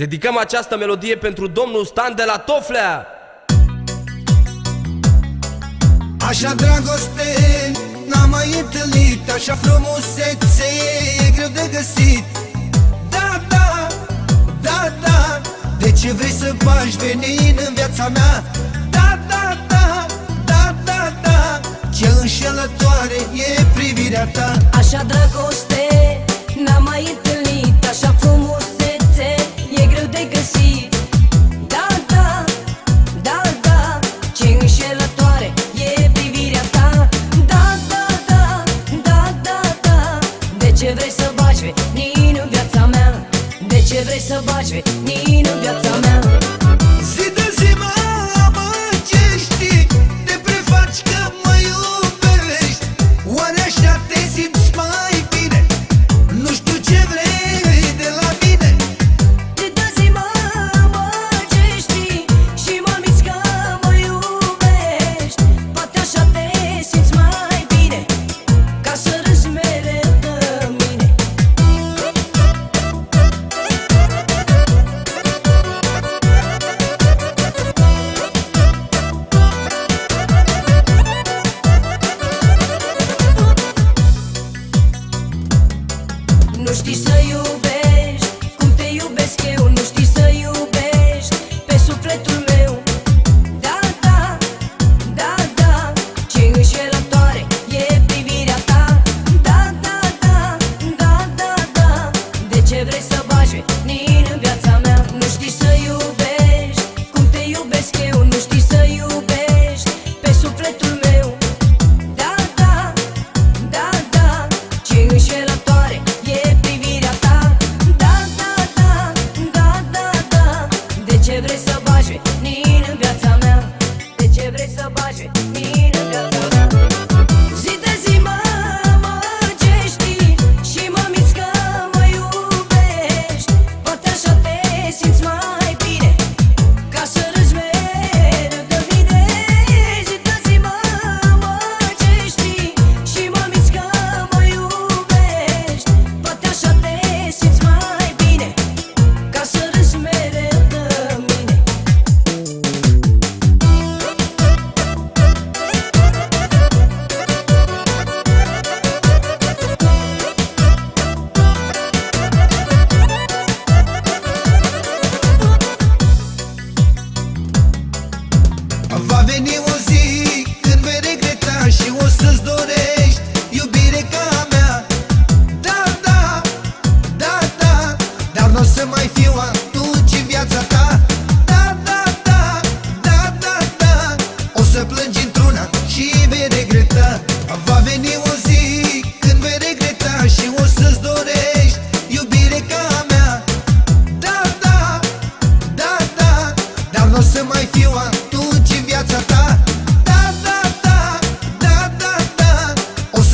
Dedicăm această melodie pentru domnul Stan de la Toflea. Așa dragoste n-am mai întâlnit Așa frumusețe e greu de găsit. Da, da, da, da De ce vrei să bagi venin în viața mea? Da, da, da, da, da, da Ce înșelătoare e privirea ta. Așa dragoste Došli sa ju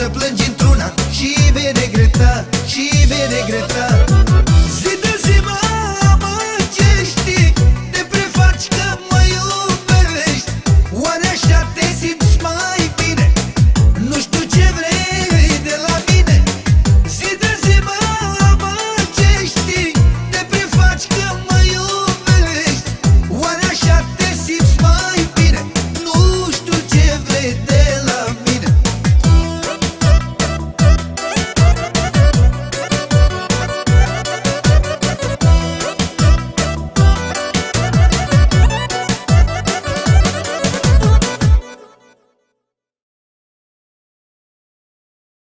Zeppelin. Yeah.